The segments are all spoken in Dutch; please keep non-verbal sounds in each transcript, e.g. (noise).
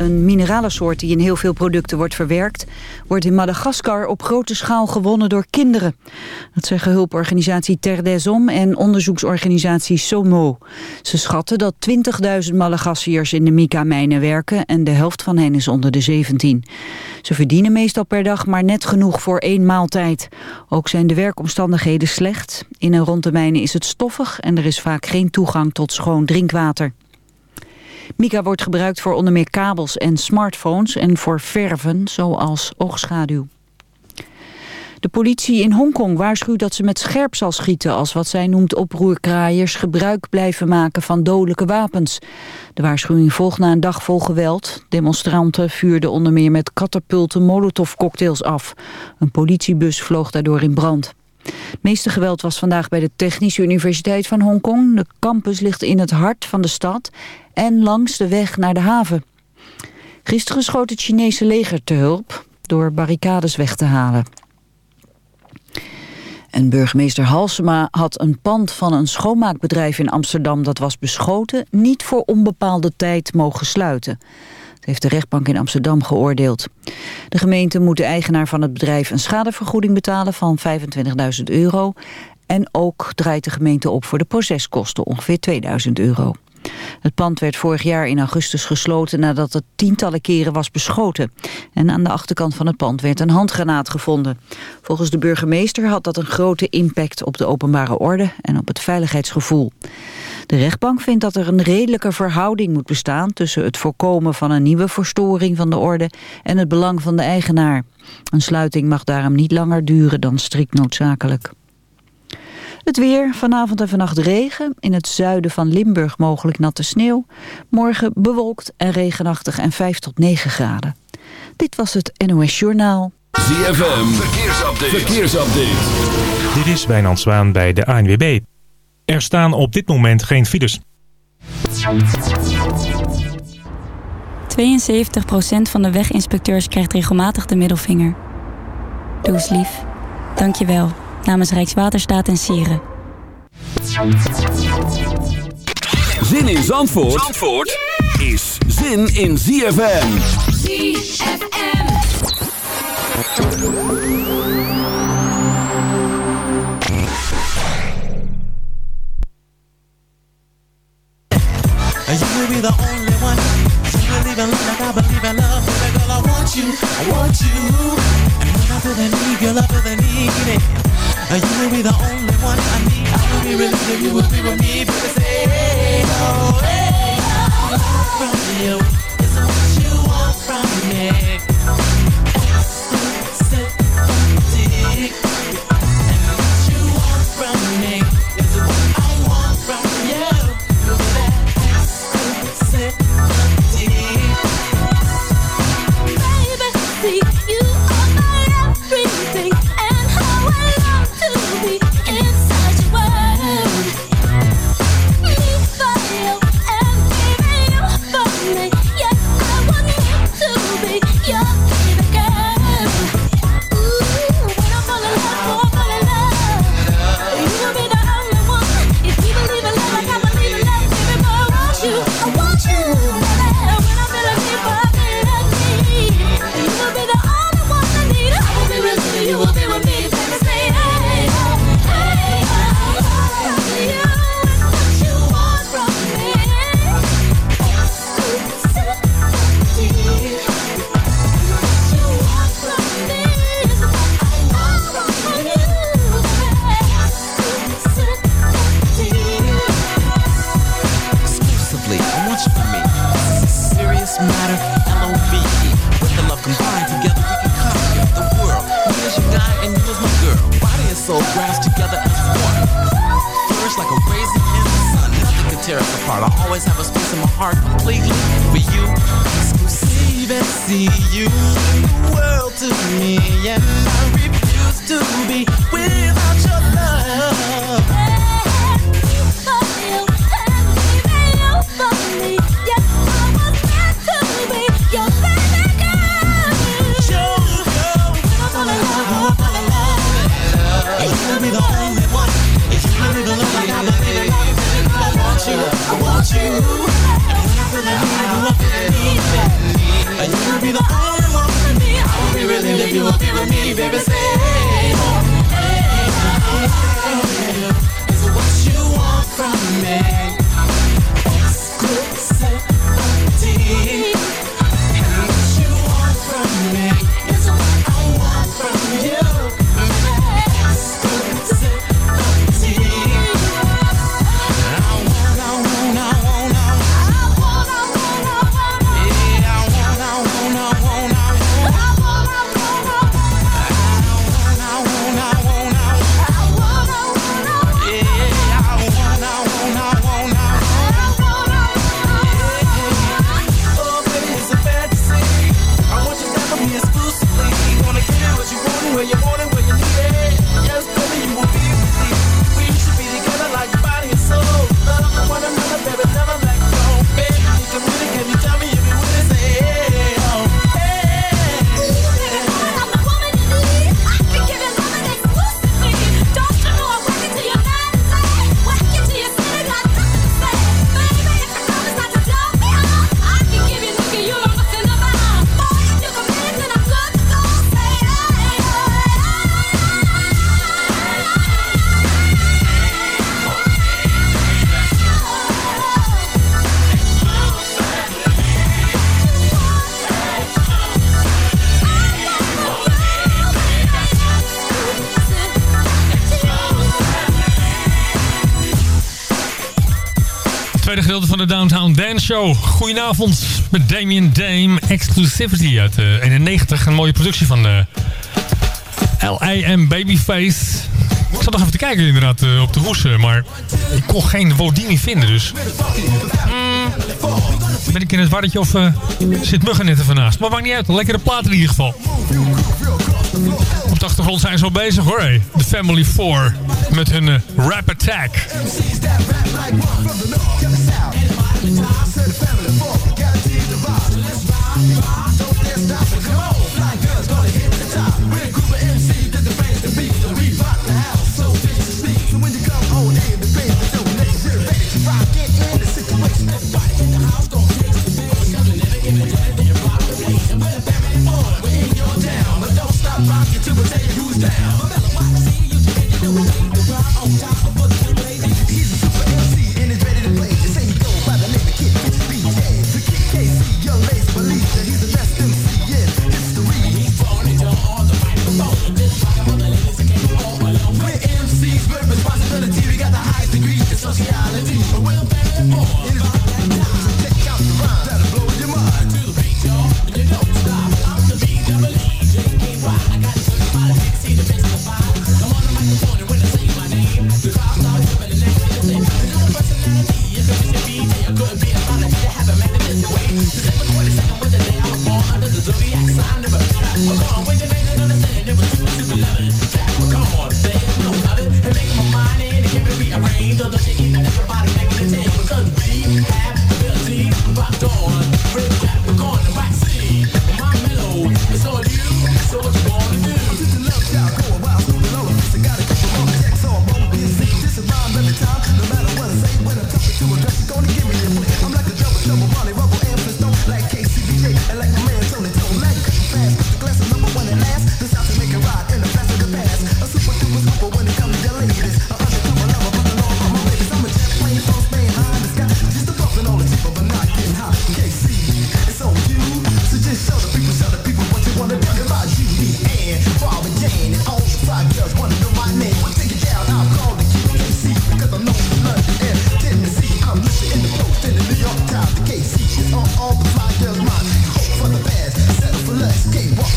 een mineralensoort die in heel veel producten wordt verwerkt... wordt in Madagaskar op grote schaal gewonnen door kinderen. Dat zeggen hulporganisatie Terre des Hommes en onderzoeksorganisatie SOMO. Ze schatten dat 20.000 Madagassiërs in de Mica-mijnen werken... en de helft van hen is onder de 17. Ze verdienen meestal per dag maar net genoeg voor één maaltijd. Ook zijn de werkomstandigheden slecht. In en rond de mijnen is het stoffig en er is vaak geen toegang tot schoon drinkwater. Mica wordt gebruikt voor onder meer kabels en smartphones en voor verven zoals oogschaduw. De politie in Hongkong waarschuwt dat ze met scherp zal schieten... als wat zij noemt oproerkraaiers gebruik blijven maken van dodelijke wapens. De waarschuwing volgt na een dag vol geweld. Demonstranten vuurden onder meer met katapulten molotovcocktails af. Een politiebus vloog daardoor in brand. Het meeste geweld was vandaag bij de Technische Universiteit van Hongkong. De campus ligt in het hart van de stad en langs de weg naar de haven. Gisteren schoot het Chinese leger te hulp door barricades weg te halen. En burgemeester Halsema had een pand van een schoonmaakbedrijf in Amsterdam dat was beschoten niet voor onbepaalde tijd mogen sluiten. Dat heeft de rechtbank in Amsterdam geoordeeld. De gemeente moet de eigenaar van het bedrijf een schadevergoeding betalen van 25.000 euro. En ook draait de gemeente op voor de proceskosten, ongeveer 2000 euro. Het pand werd vorig jaar in augustus gesloten nadat het tientallen keren was beschoten. En aan de achterkant van het pand werd een handgranaat gevonden. Volgens de burgemeester had dat een grote impact op de openbare orde en op het veiligheidsgevoel. De rechtbank vindt dat er een redelijke verhouding moet bestaan tussen het voorkomen van een nieuwe verstoring van de orde en het belang van de eigenaar. Een sluiting mag daarom niet langer duren dan strikt noodzakelijk. Het weer, vanavond en vannacht regen. In het zuiden van Limburg mogelijk natte sneeuw. Morgen bewolkt en regenachtig en 5 tot 9 graden. Dit was het NOS Journaal. ZFM, verkeersupdate. verkeersupdate. Dit is Wijnand Zwaan bij de ANWB. Er staan op dit moment geen files. 72% van de weginspecteurs krijgt regelmatig de middelvinger. Doe eens lief. Dank je wel namens Rijkswaterstaat en Sieren. Zin in Zandvoort, Zandvoort is zin in ZFM. ZFM. You will be the only one. You believe in love like I believe in love. Baby girl, I want you. I want you. And when I feel the need, girl, I feel the need. You will be the only one I need. I will be with you, you will be with me. Baby, say, hey, oh, hey, oh. From you is what you want from me. Exclusivity. Downtown Dance Show. Goedenavond met Damien Dame. Exclusivity uit uh, 91. Een mooie productie van uh, L.A.M. Babyface. Ik zat nog even te kijken inderdaad uh, op de hoesen. Maar ik kon geen Wodini vinden. Dus mm, ben ik in het warretje of zit Muggen net even naast. Maar maakt niet uit. Een lekkere plaat in ieder geval. Op de achtergrond zijn ze al bezig hoor. Hey. The Family 4 met hun uh, Rap Ooh.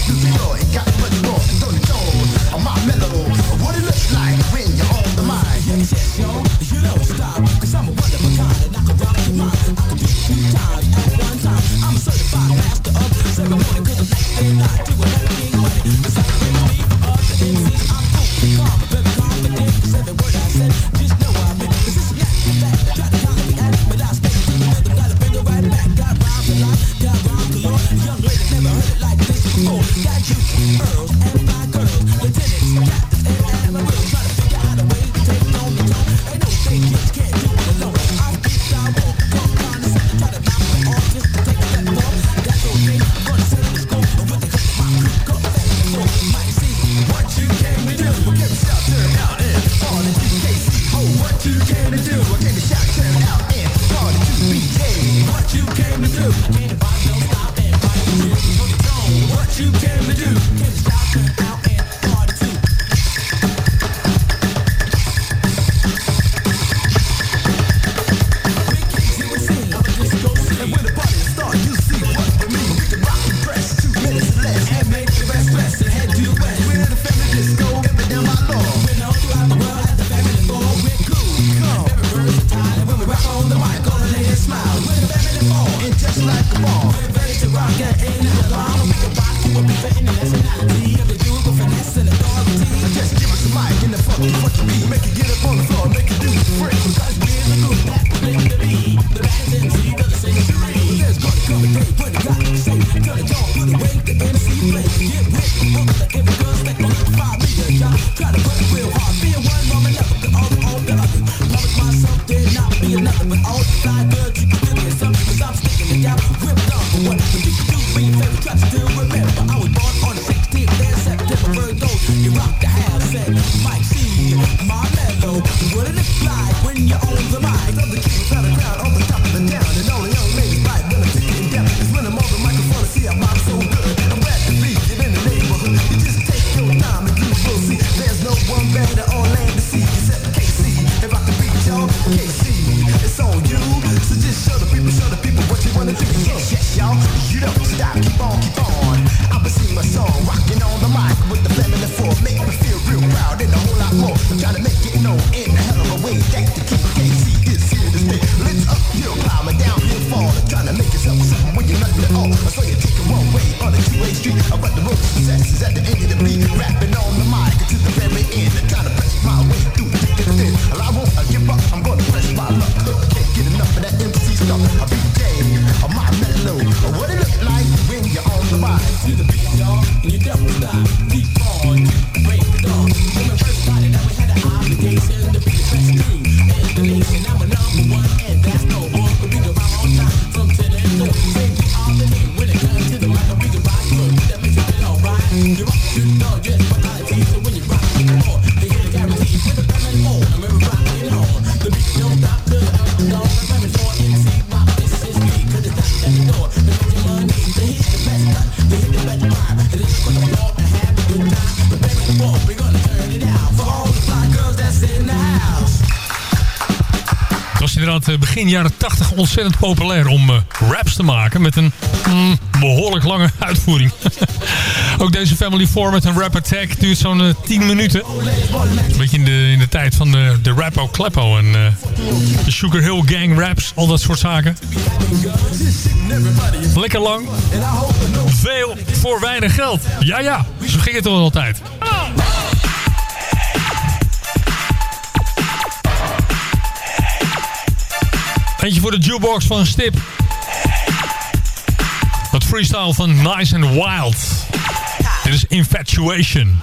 music boy. be nothing but you can do I'm sticking it out, what still remember. I was born on 16th September For those. You the house and Mike C, my mellow. What it fly when you own the mic Of the king jaren 80 ontzettend populair om eh, raps te maken met een mm, behoorlijk lange (laughs) uitvoering. (laughs) Ook deze Family 4 met een rap attack duurt zo'n eh, 10 minuten. Een beetje in de, in de tijd van de, de Rappo Kleppo en eh, de Sugar Hill Gang raps, al dat soort zaken. Lekker lang. Veel voor weinig geld. Ja, ja, zo ging het toch altijd. Eentje voor de jukebox van Stip. Wat freestyle van Nice and Wild. Dit is Infatuation.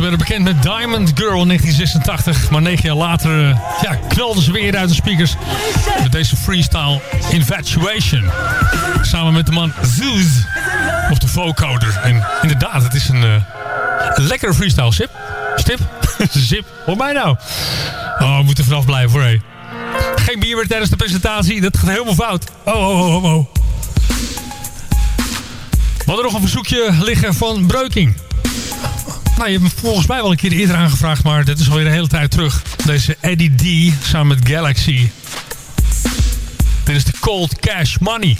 Ze werden bekend met Diamond Girl in 1986. Maar negen jaar later eh, ja, knalden ze weer uit de speakers. Met deze freestyle Infatuation. Samen met de man Zeus. Of de vocoder. En inderdaad, het is een, eh, lekkere freestyle. Sip? Stip? (laughs) Zip? Hoor mij nou. Oh, we moeten vanaf blijven voor hé. Geen bier meer tijdens de presentatie. Dat gaat helemaal fout. Oh, oh, oh, oh, oh. We hadden nog een verzoekje liggen van Breuking. Nou, je hebt me volgens mij wel een keer eerder aangevraagd, maar dit is alweer de hele tijd terug. Deze Eddie D samen met Galaxy. Dit is de Cold Cash Money.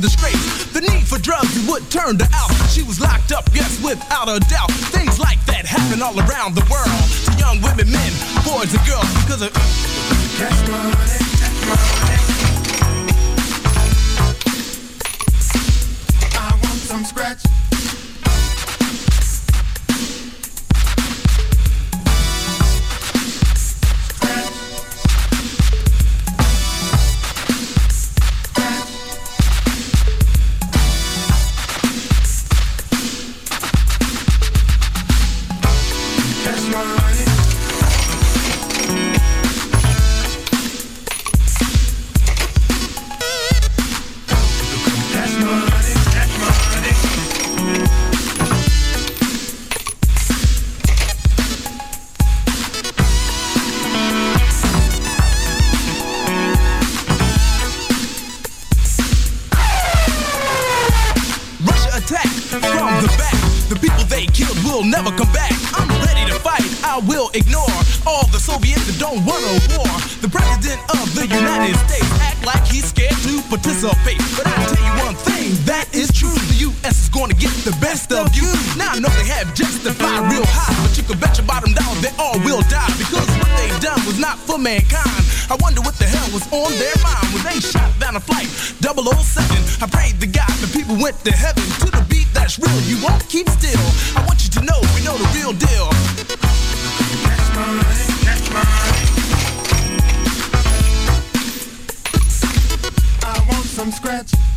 Disgrace. The need for drugs it would turn her out. She was locked up, yes, without a doubt. Things like that happen all around the world they killed will never come back. I'm fight. I will ignore all the Soviets that don't want a war. The president of the United States act like he's scared to participate. But I tell you one thing, that is true. The U.S. is gonna get the best of you. Now I know they have justified real high, but you can bet your bottom dollar they all will die because what they done was not for mankind. I wonder what the hell was on their mind when they shot down a flight 007. I prayed to God the people went to heaven to the beat that's real. You won't keep still. I want you to know we know the real deal scratch.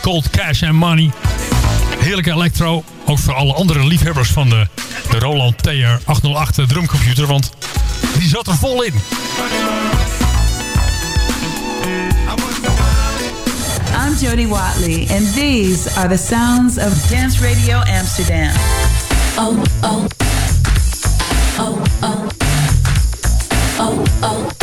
Cold Cash and Money. Heerlijke electro. Ook voor alle andere liefhebbers van de, de Roland TR 808 drumcomputer. Want die zat er vol in. I'm Jody Watley, and these are the sounds of Dance Radio Amsterdam. Oh, oh. Oh, oh. Oh, oh. Oh,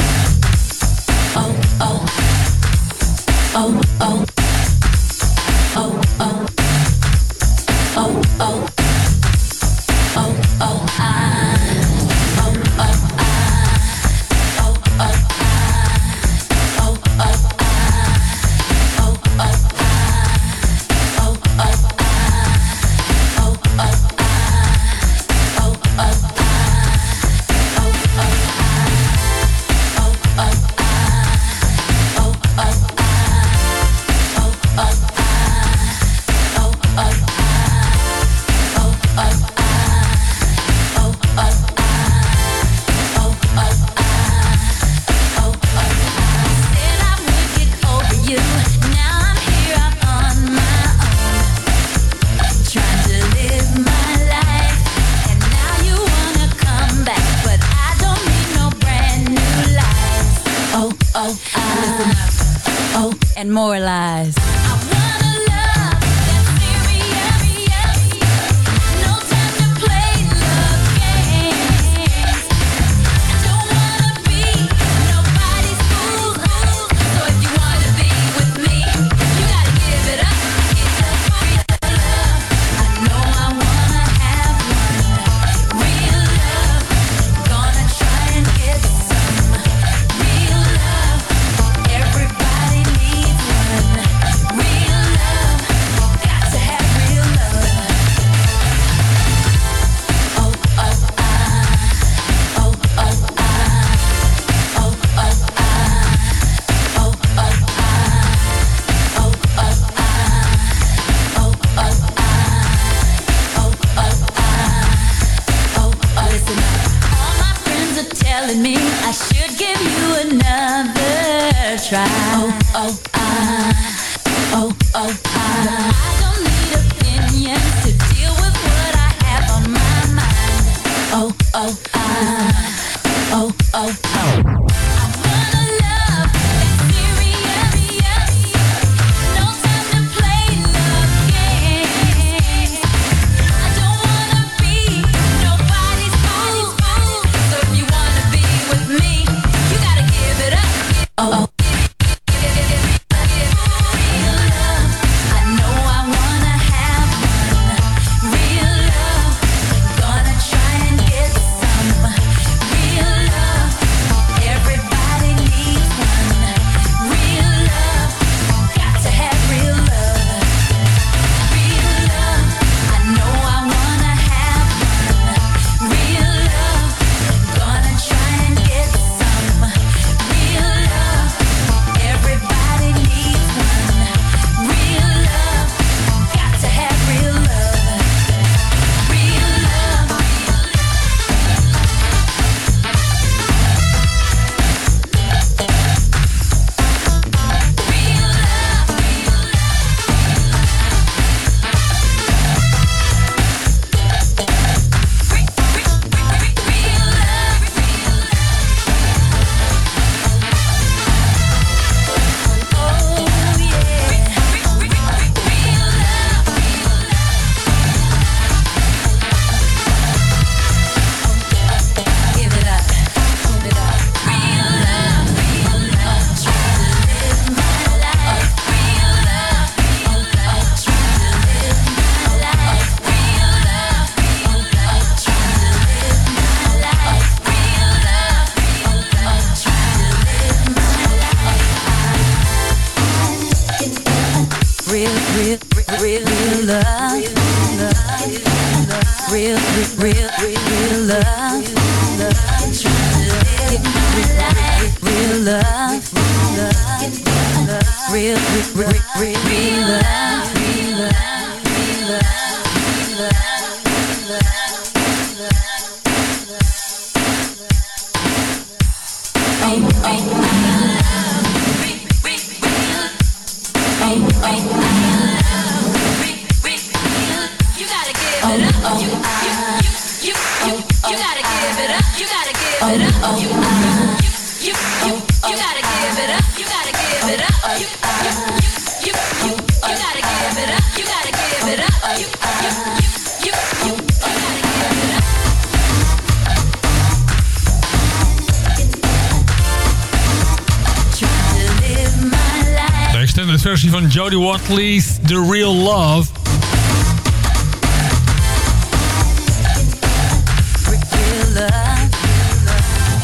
Watley's The Real Love.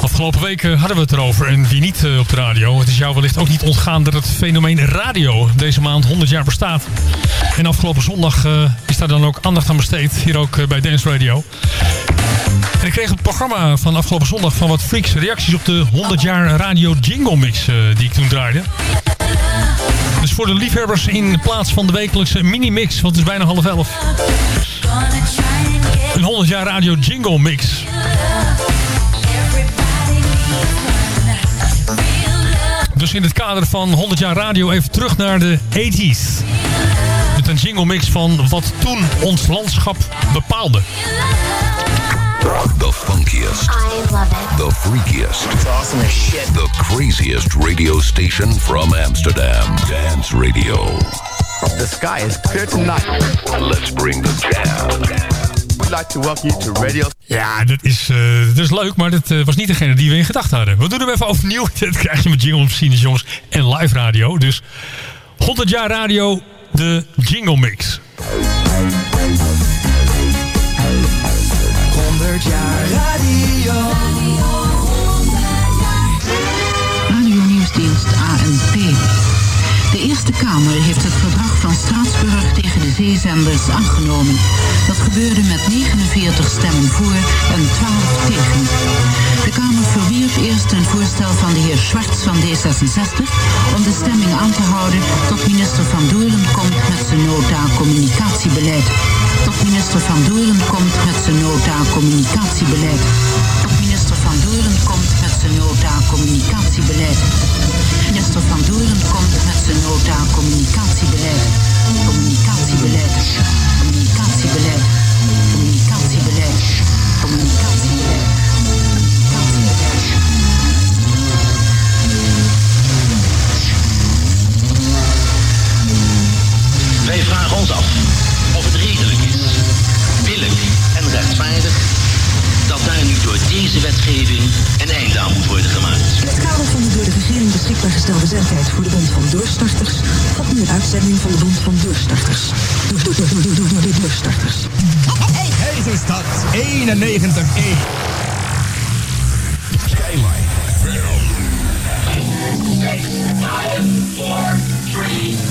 Afgelopen week eh, hadden we het erover en wie niet eh, op de radio. Het is jou wellicht ook niet ontgaan dat het fenomeen radio deze maand 100 jaar bestaat. En afgelopen zondag eh, is daar dan ook aandacht aan besteed. Hier ook bij Dance Radio. En ik kreeg het programma van afgelopen zondag van wat freaks reacties op de 100 jaar radio jingle mix die ik toen draaide. Voor de liefhebbers in plaats van de wekelijkse mini-mix, want het is bijna half elf. Een 100 jaar radio jingle mix. Dus in het kader van 100 jaar radio even terug naar de 80s. Met een jingle mix van wat toen ons landschap bepaalde. The funkiest. The freakiest. It's awesome as shit. The craziest radio station from Amsterdam. Dance Radio. The sky is clear tonight. Let's bring the jam. We'd like to welcome you to Radio... Ja, dat is, eh, dat is leuk, maar dat eh, was niet degene die we in gedachten hadden. We doen hem even overnieuw. (laughs) Dat krijg je met jingle machines, jongens. En live radio. Dus 100 jaar radio, de jingle mix. 100 jaar radio. Nieuwsdienst ANP. De Eerste Kamer heeft het verdrag van Straatsburg tegen de zeezenders aangenomen. Dat gebeurde met 49 stemmen voor en 12 tegen. De Kamer verwierp eerst een voorstel van de heer Schwartz van D66 om de stemming aan te houden tot minister Van Doorn komt met zijn nota communicatiebeleid. Minister Van Doorn komt met zijn nota communicatiebeleid. Minister Van Doorn komt met zijn nota communicatiebeleid. Minister Van Doorn komt met zijn nota communicatiebeleid. Communicatiebeleid. Communicatiebeleid. Communicatiebeleid. Communicatiebeleid. Wij vragen ons af of het redelijk is, dat daar nu door deze wetgeving een einde aan moet worden gemaakt. In het kader van de door de regering beschikbaar gestelde zendtijd voor de Bond van Doorstarters opnieuw een uitzending van de Bond van Doorstarters. Door, door, door, door, door, door, doorstarters. Hey, is dat 91E. Skyline. 5,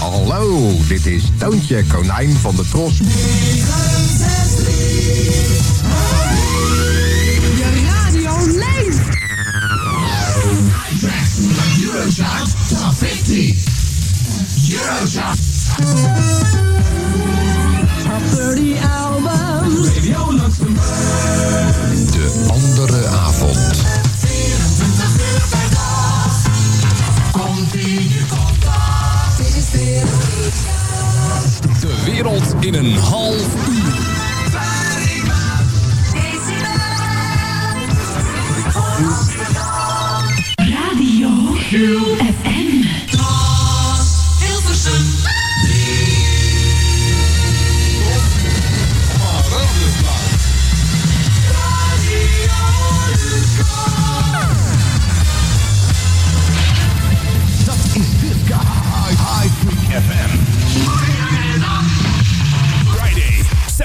Hallo, dit is Toontje Konijn van de Tros. Je radio leeft. Eurochart Top 50. Eurochart. Top 30 albums. Radio Luxemburg. De andere avond. De wereld in een half uur. Radio FM.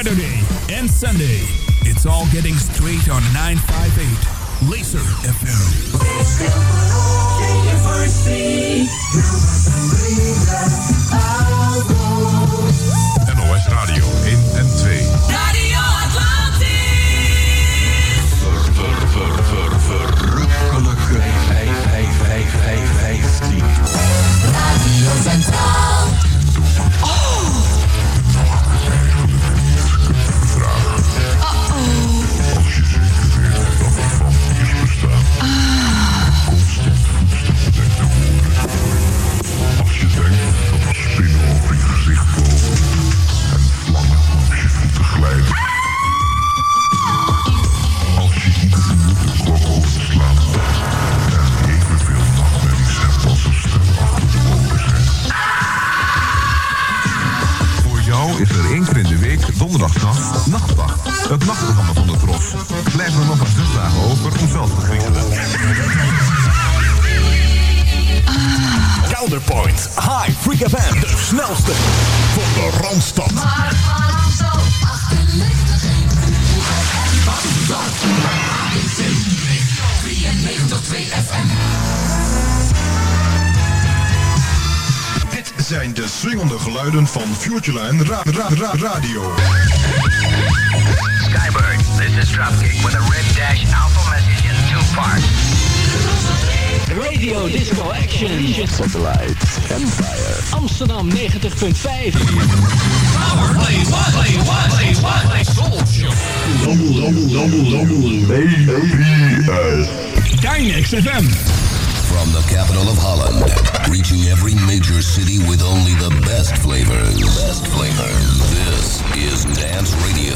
Saturday and Sunday. It's all getting straight on 958 Laser FM. Het nachtprogramma van de Tros. Blijven er nog maar zes dagen over om zelf te griezelen. Counterpoint, High Freak FM, de snelste van de Randstad. Maar vanaf zo 98 FM. Dit zijn de swingende geluiden van Futureline ra ra ra Radio. Skybird, this is Dropkick with a red dash alpha message in two parts. Radio Disco Action. Satellite Empire. Amsterdam 90.5. Power play one, play one, play one, play Soul Show. Dynex FM. From reaching every major city with only the best flavors. Best flavors. This is Dance Radio.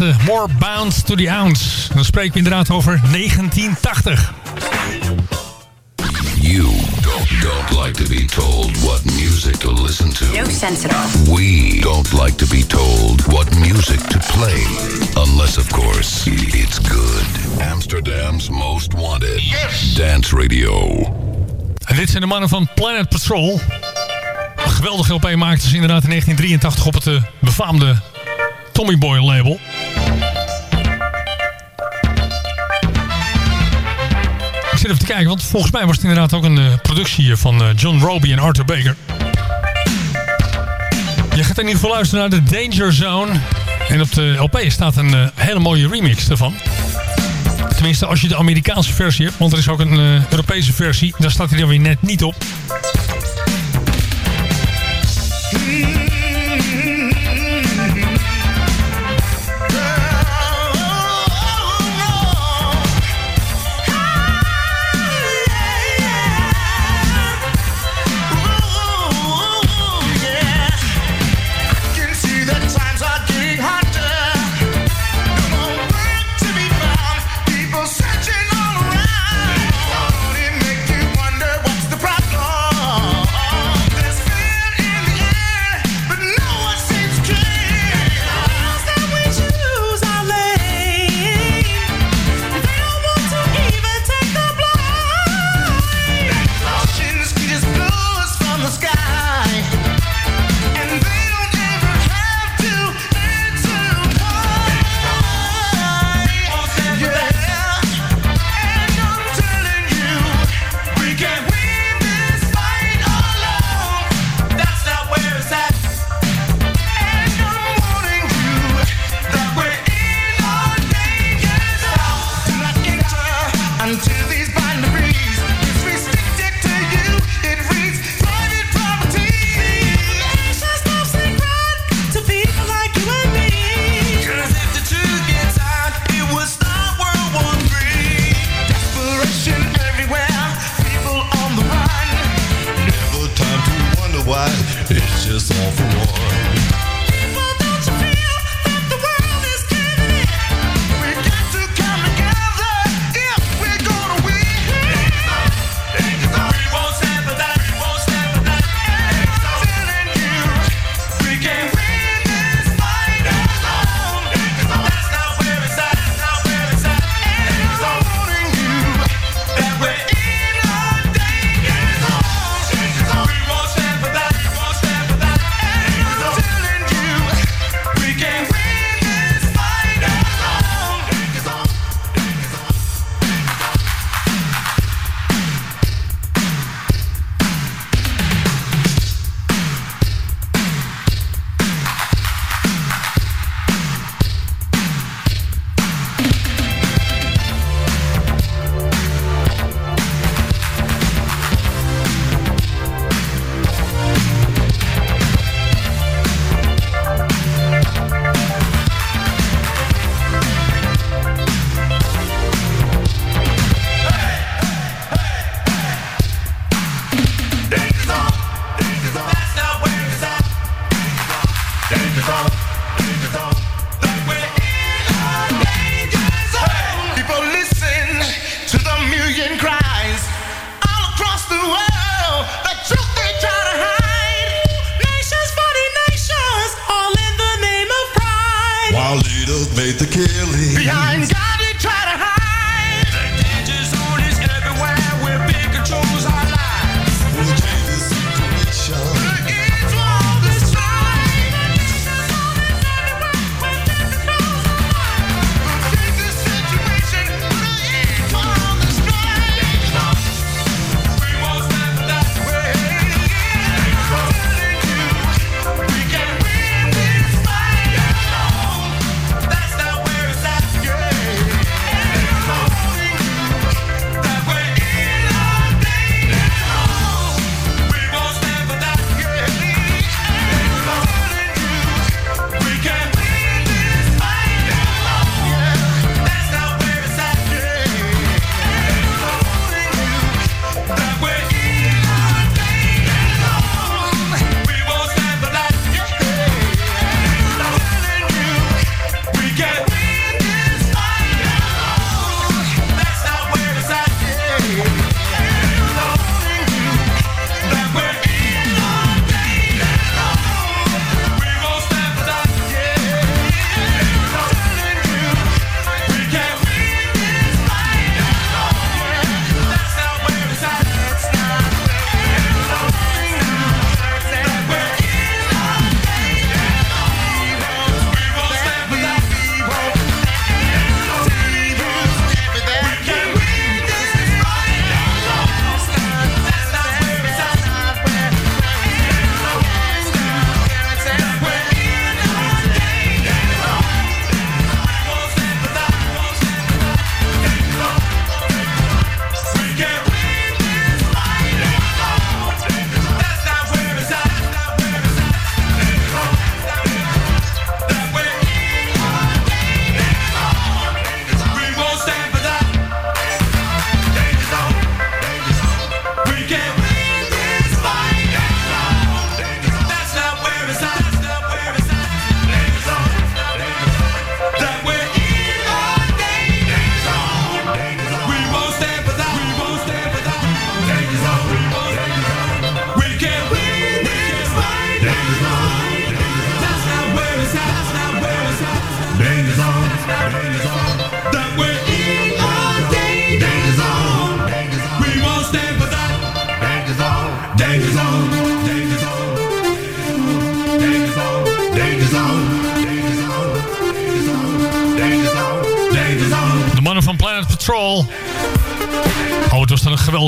Eh, More Bounds to the Ounce. Dan spreken we inderdaad over 1980. You don't, like to be told what music to listen to. No sense at all. We don't like to be told what music to play. Unless, of course, it's good. Amsterdam's most wanted. Yes. Dance Radio. En dit zijn de mannen van Planet Patrol. Geweldige LP maakten ze inderdaad in 1983 op het eh, befaamde Tommy Boy label. even te kijken, want volgens mij was het inderdaad ook een eh, productie van eh, John Roby en Arthur Baker. Je gaat in ieder geval luisteren naar de Danger Zone. En op de LP staat een eh, hele mooie remix ervan. Tenminste, als je de Amerikaanse versie hebt, want er is ook een Europese versie. Daar staat hij dan weer net niet op.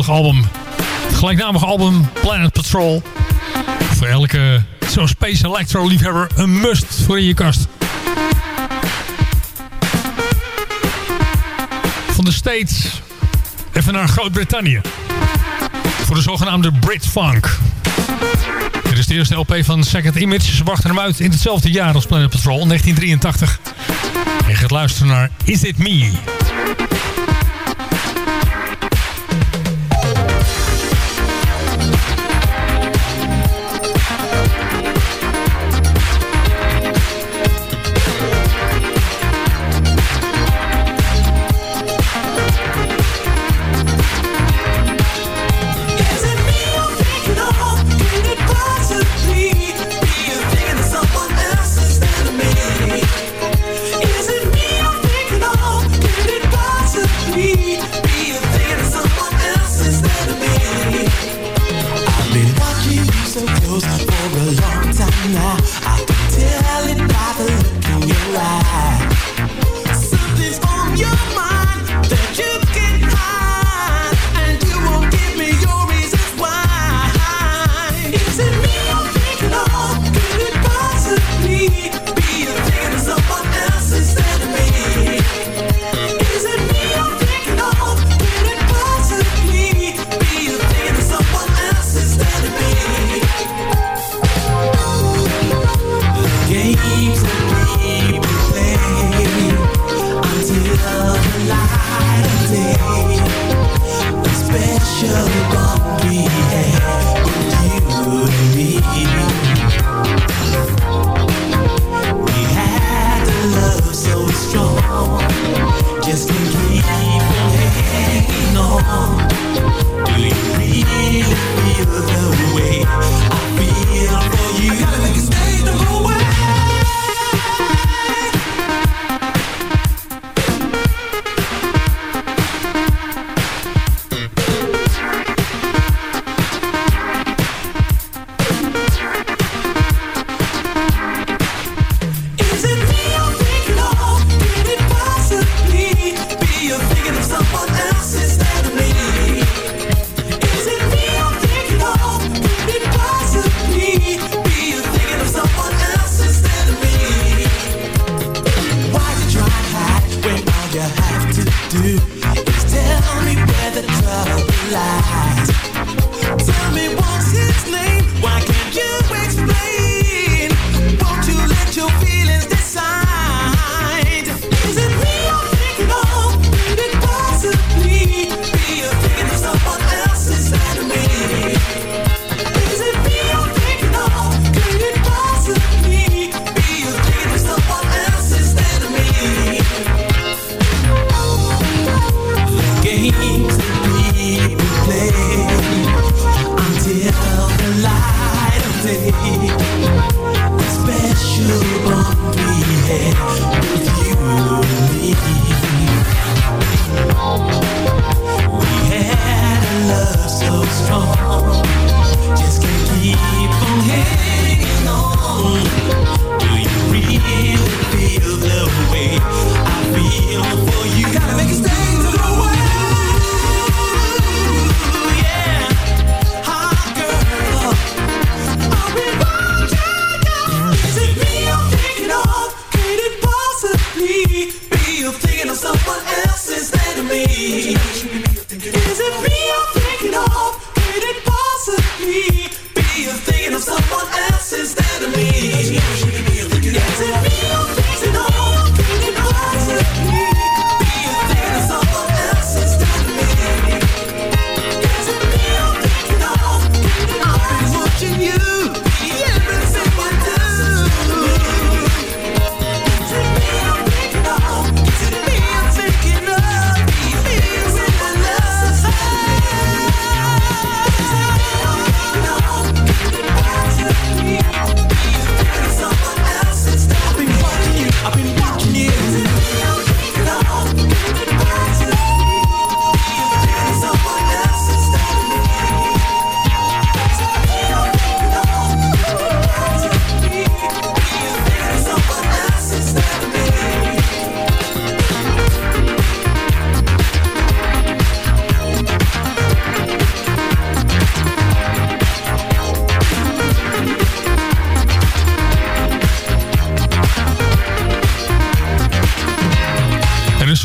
album. Het gelijknamige album Planet Patrol. Voor elke zo'n Space Electro liefhebber een must voor in je kast. Van de States even naar Groot-Brittannië. Voor de zogenaamde Brit Funk. Dit is de eerste LP van Second Image. Ze wachten hem uit in hetzelfde jaar als Planet Patrol, 1983. Je gaat luisteren naar Is It Me?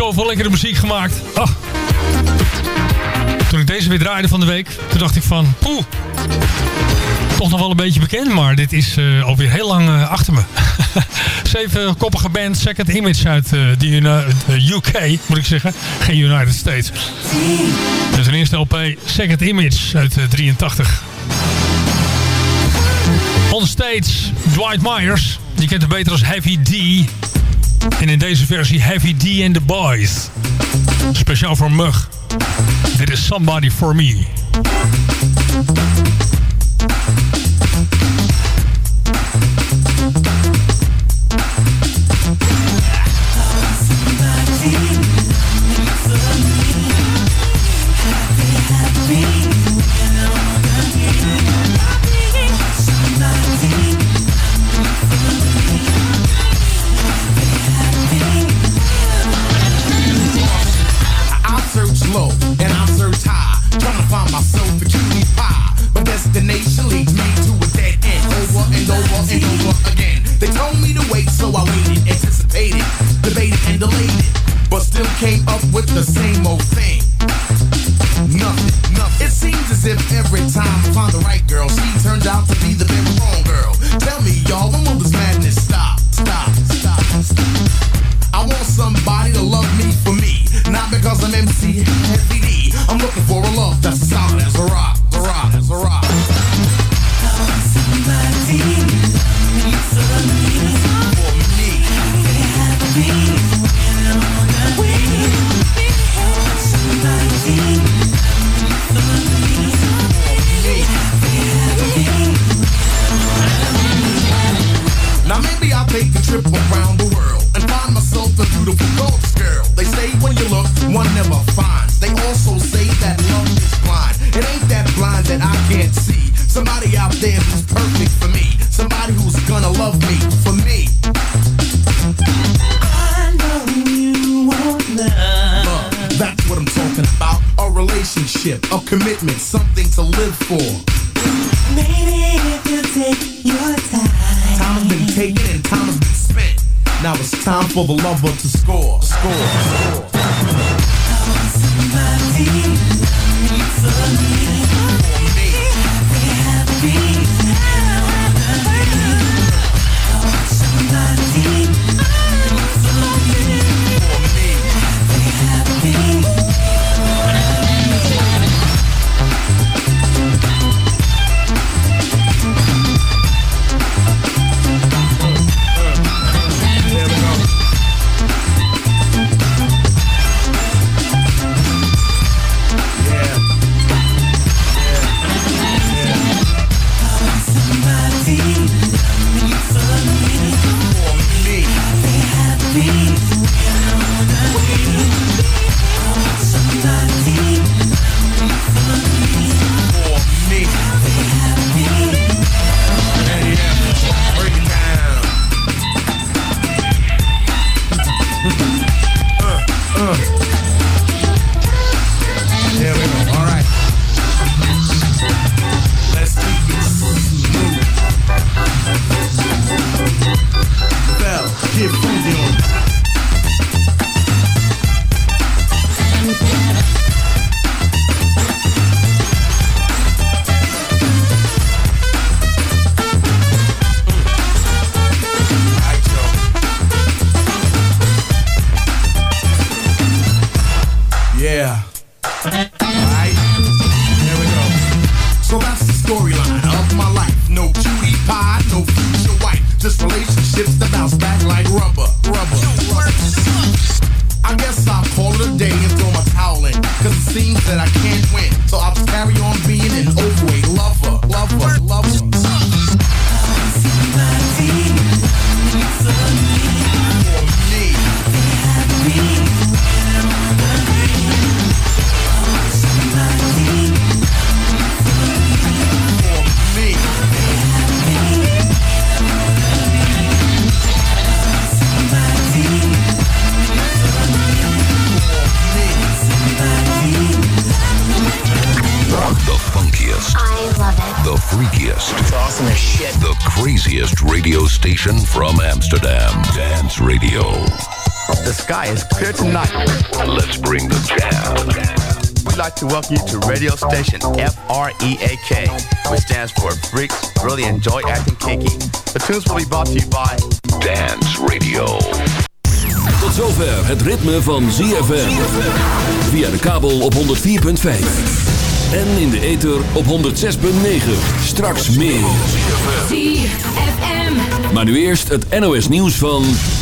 Zoveel lekkere muziek gemaakt. Ah. Toen ik deze weer draaide van de week, toen dacht ik van... Poeh, toch nog wel een beetje bekend, maar dit is eh, alweer heel lang eh, achter me. (laughs) Zevenkoppige band Second Image uit eh, de UK, moet ik zeggen. Geen United States. Dus een eerste LP Second Image uit eh, 83. On Dwight Myers. Die kent hem beter als Heavy D. En in deze versie Heavy D and the Boys. Speciaal voor Mug. Dit is Somebody For Me. With the same old thing. Nothing, nothing. It seems as if every time I find the right girl, she turns out to be the very wrong girl. Tell me, y'all, when will this madness stop? Stop, stop, stop. I want somebody to love me for me, not because I'm MC Heavy D. I'm looking for a love that's solid as a rock, a rock, as a rock. Somebody love me for me. For Now a commitment, something to live for. Maybe if you take your time. Time has been taken and time has been spent. Now it's time for the lover to score. Score. score. To welcome you to radio station F-R-E-A-K, which stands for Freaks Really Enjoy Acting Kinky. The tunes will be brought to you by Dance Radio. Tot zover het ritme van ZFM. Via de kabel op 104.5. En in de ether op 106.9. Straks meer. ZFM. Maar nu eerst het NOS nieuws van...